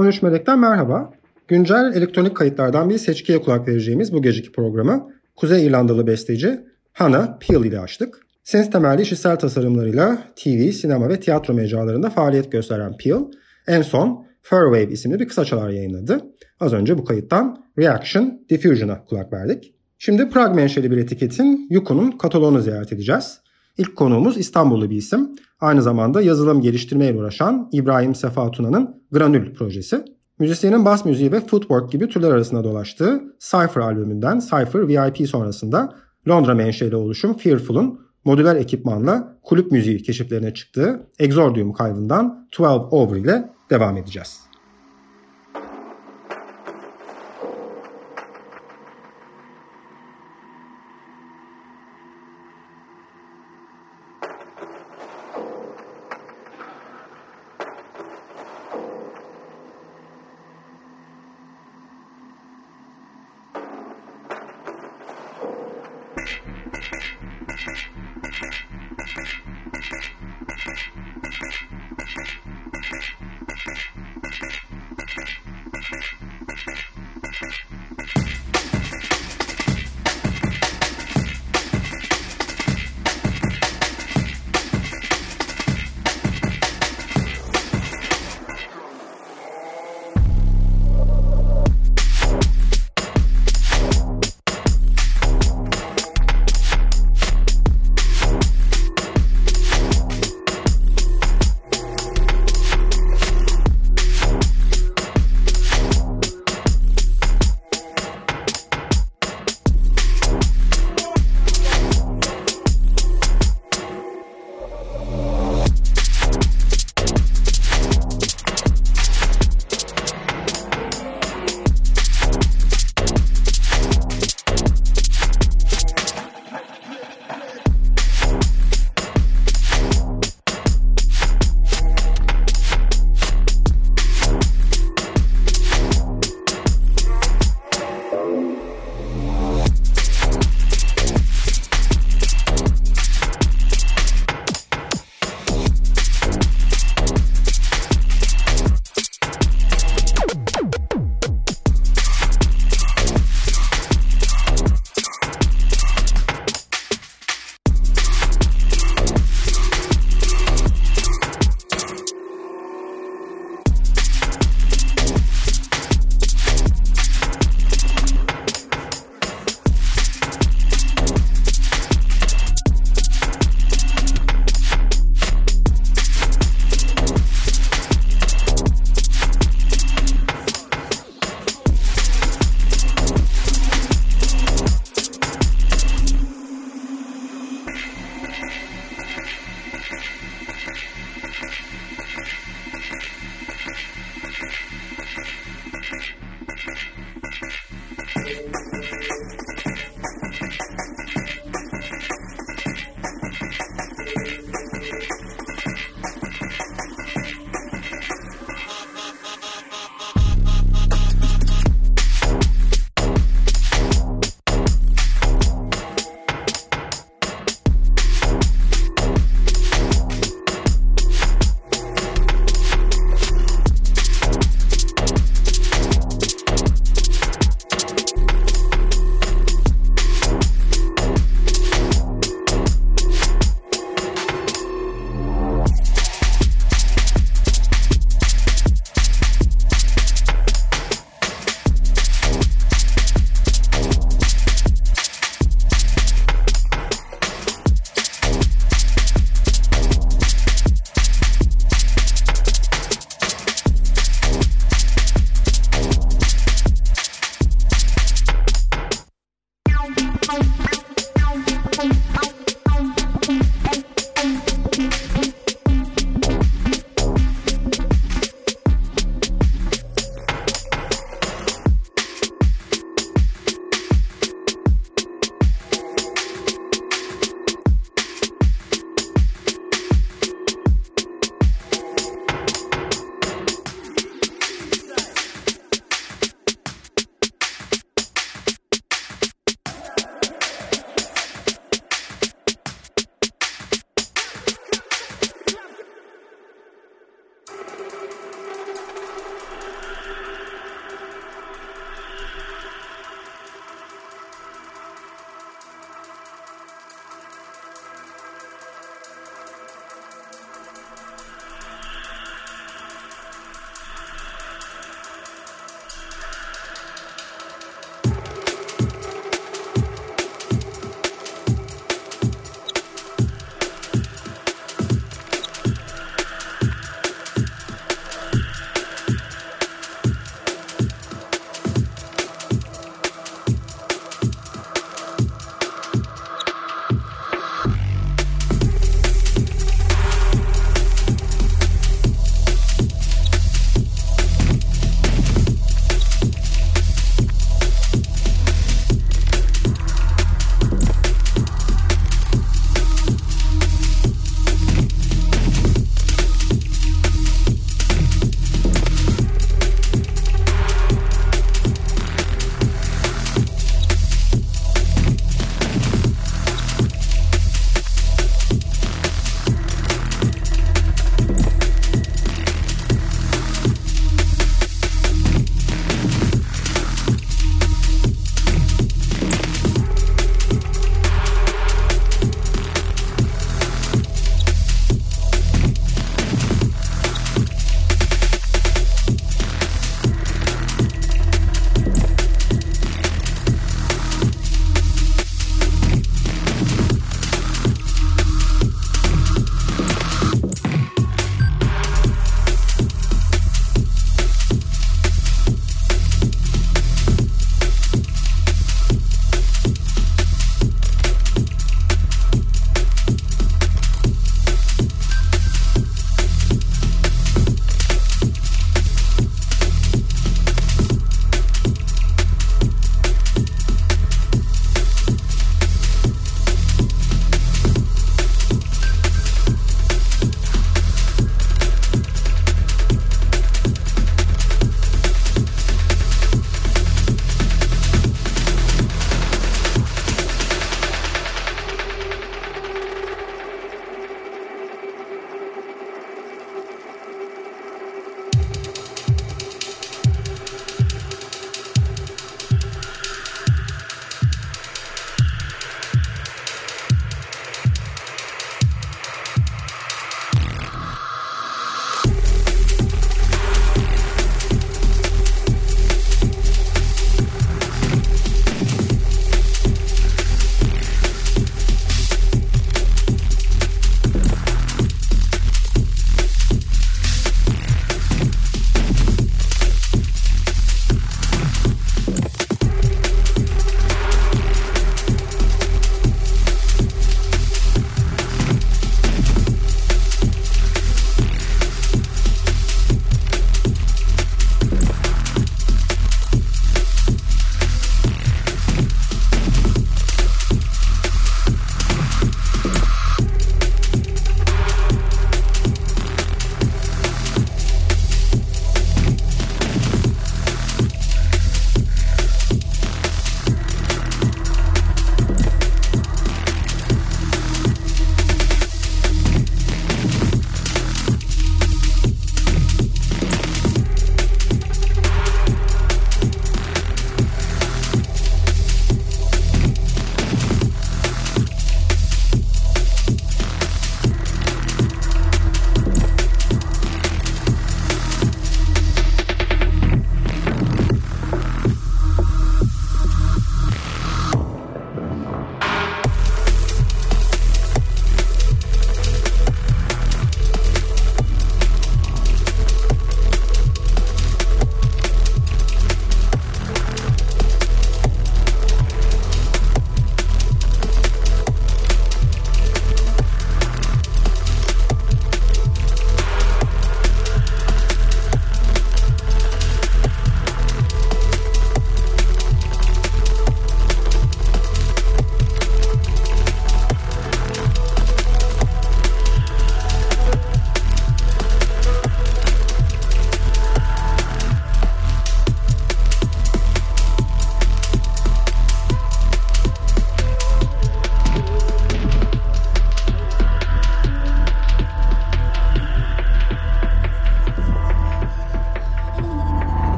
13 Melek'ten merhaba. Güncel elektronik kayıtlardan bir seçkiye kulak vereceğimiz bu geceki programı Kuzey İrlandalı besteci Hannah Peel ile açtık. Sens temelli işitsel tasarımlarıyla TV, sinema ve tiyatro mecralarında faaliyet gösteren Peel, en son Furwave isimli bir kısaçalar yayınladı. Az önce bu kayıttan Reaction Diffusion'a kulak verdik. Şimdi Prag menşeli bir etiketin Yuko'nun kataloğunu ziyaret edeceğiz. İlk konuğumuz İstanbullu bir isim. Aynı zamanda yazılım geliştirmeyle uğraşan İbrahim Sefa Tuna'nın Granül projesi. Müzisyenin bas müziği ve footwork gibi türler arasında dolaştığı Cypher albümünden Cypher VIP sonrasında Londra menşeli oluşum Fearful'un modüler ekipmanla kulüp müziği keşiflerine çıktığı Exordium kaydından 12 Over ile devam edeceğiz.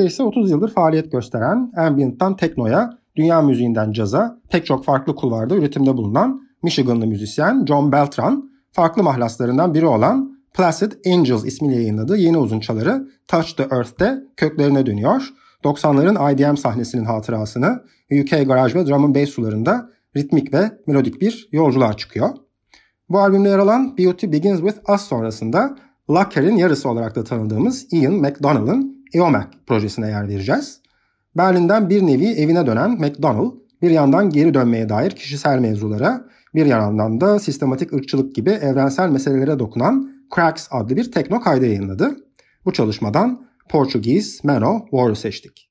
Neredeyse 30 yıldır faaliyet gösteren ambient'tan teknoya, dünya müziğinden caza pek çok farklı kulvarda üretimde bulunan Michiganlı müzisyen John Beltran, farklı mahlaslarından biri olan Placid Angels ismiyle yayınladığı yeni uzunçaları Touch the Earth'te köklerine dönüyor. 90'ların IDM sahnesinin hatırasını UK garaj ve drum bass sularında ritmik ve melodik bir yolculuğa çıkıyor. Bu albümde yer alan Beauty Begins With Us sonrasında Lacquer'in yarısı olarak da tanıdığımız Ian McDonald'ın EOMAC projesine yer vereceğiz. Berlin'den bir nevi evine dönen McDonald bir yandan geri dönmeye dair kişisel mevzulara, bir yandan da sistematik ırkçılık gibi evrensel meselelere dokunan Cracks adlı bir tekno kaydı yayınladı. Bu çalışmadan Portuguese Mano War'u seçtik.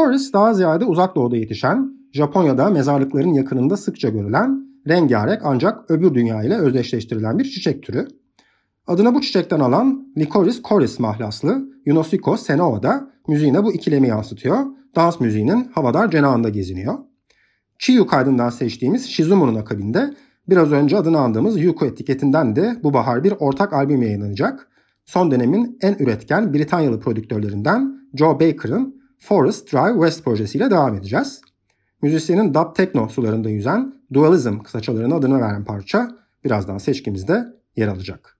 Licorice daha ziyade uzak doğuda yetişen, Japonya'da mezarlıkların yakınında sıkça görülen, rengarenk ancak öbür dünya ile özdeşleştirilen bir çiçek türü. Adını bu çiçekten alan Licorice coris mahlaslı Yunosiko Senova müziğine bu ikilemi yansıtıyor. Dans müziğinin havadar cenahında geziniyor. Chiyu kaydından seçtiğimiz Shizumu'nun akabinde biraz önce adını andığımız Yuko etiketinden de bu bahar bir ortak albüm yayınlanacak. Son dönemin en üretken Britanyalı prodüktörlerinden Joe Baker'ın Forest Drive West projesiyle devam edeceğiz. Müzisyenin dub techno sularında yüzen Dualism kısaçalarına adını veren parça birazdan seçkimizde yer alacak.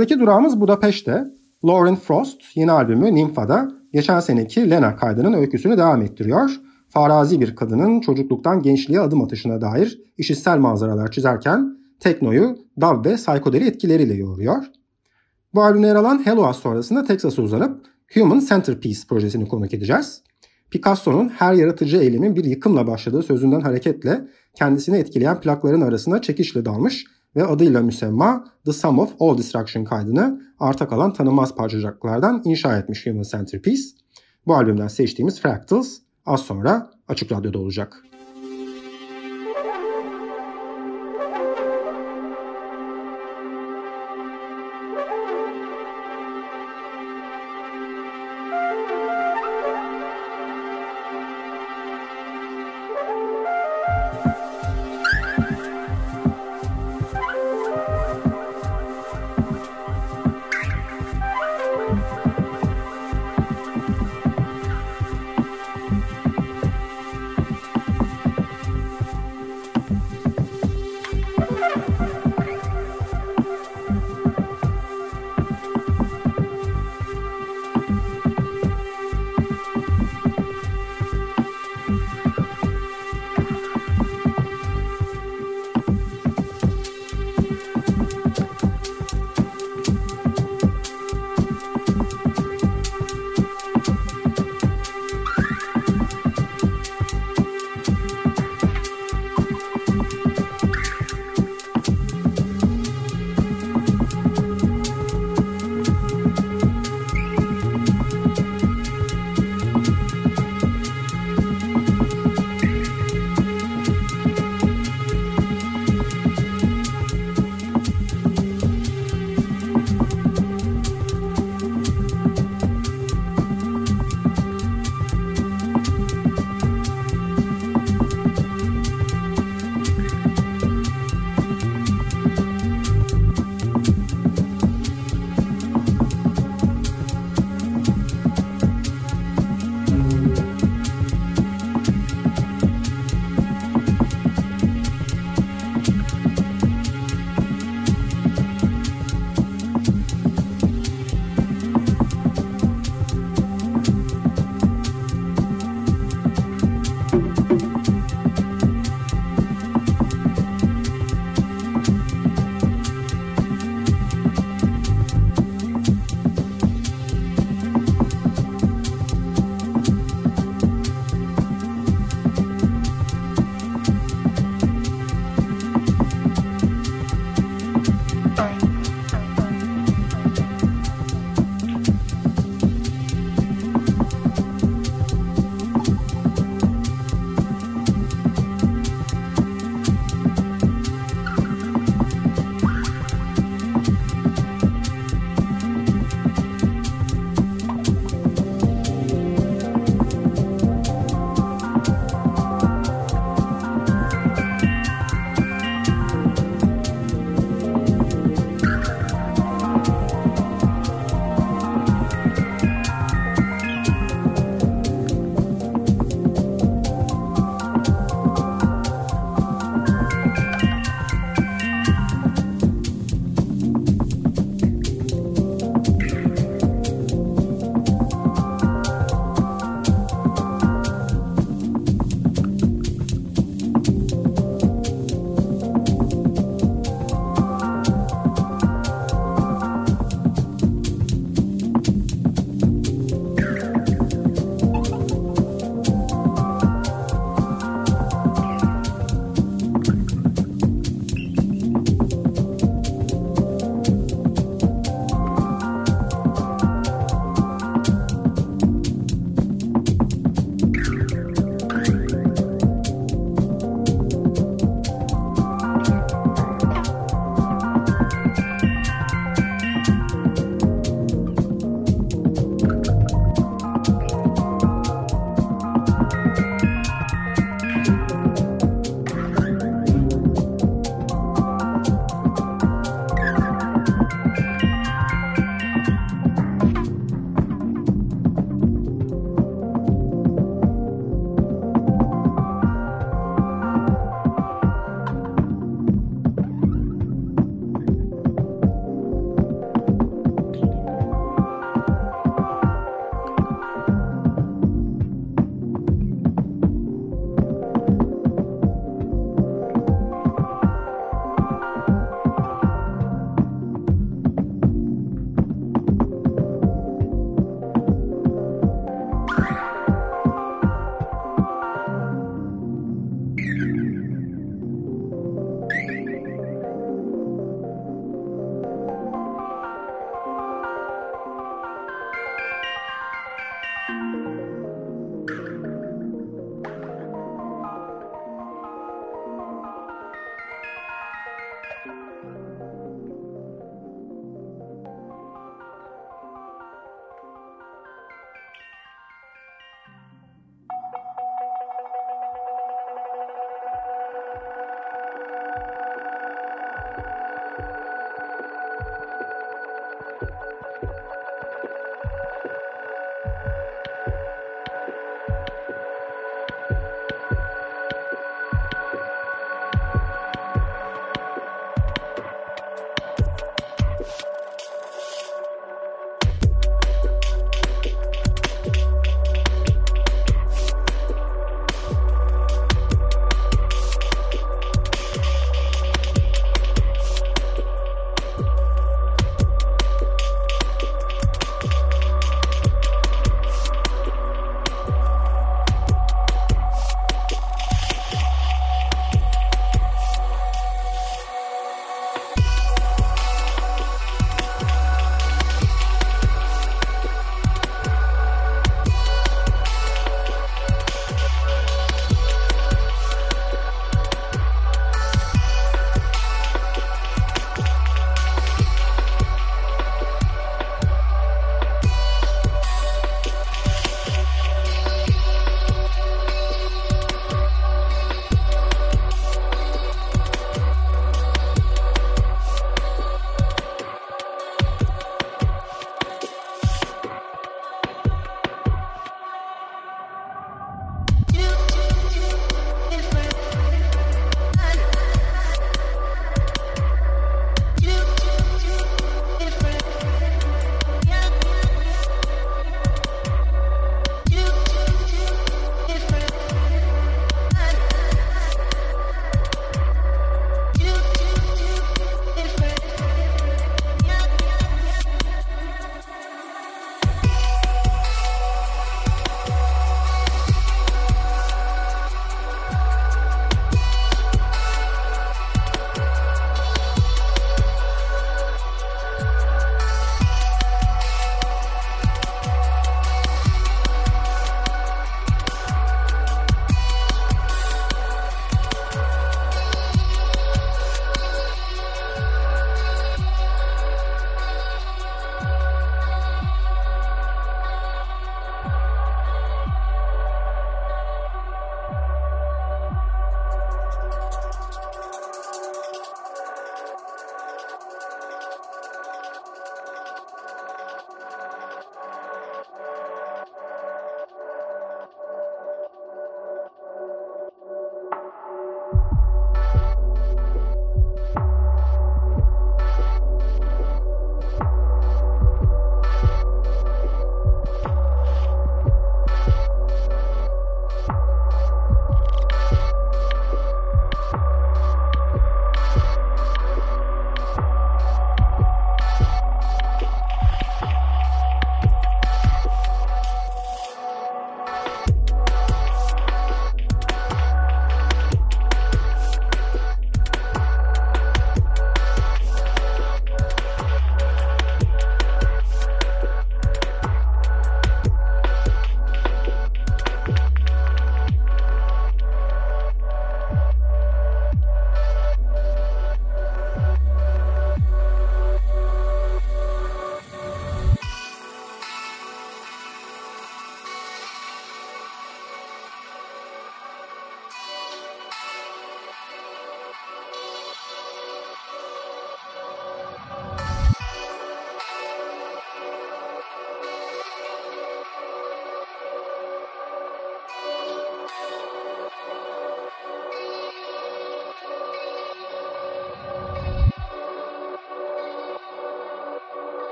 Sıradaki durağımız Budapeşte. Lauren Frost yeni albümü Nympha'da geçen seneki Lena kaydının öyküsünü devam ettiriyor. Farazi bir kadının çocukluktan gençliğe adım atışına dair işitsel manzaralar çizerken teknoyu DAV ve psikodeli etkileriyle yoğuruyor. Bu albümde yer alan Hello sonrasında Texas'a uzanıp Human Centerpiece projesini konuk edeceğiz. Picasso'nun her yaratıcı eylemin bir yıkımla başladığı sözünden hareketle kendisini etkileyen plakların arasına çekişle dalmış ve adıyla müsemma The Sum of All Destruction kaydını arta kalan tanınmaz parçacıklardan inşa etmiş Human Centerpiece. Bu albümden seçtiğimiz Fractals az sonra Açık Radyo'da olacak.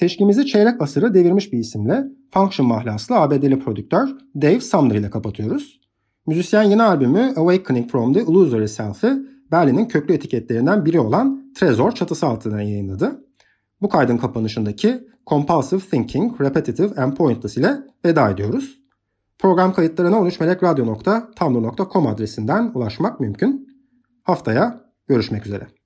Seçkimizi çeyrek asırı devirmiş bir isimle Function mahlaslı ABD'li prodüktör Dave Sumner ile kapatıyoruz. Müzisyen yeni albümü Awakening from the Illusory Self'ı Berlin'in köklü etiketlerinden biri olan Trezor çatısı altından yayınladı. Bu kaydın kapanışındaki Compulsive Thinking, Repetitive and Pointless ile veda ediyoruz. Program kayıtlarına 13melekradyo.tumblr.com adresinden ulaşmak mümkün. Haftaya görüşmek üzere.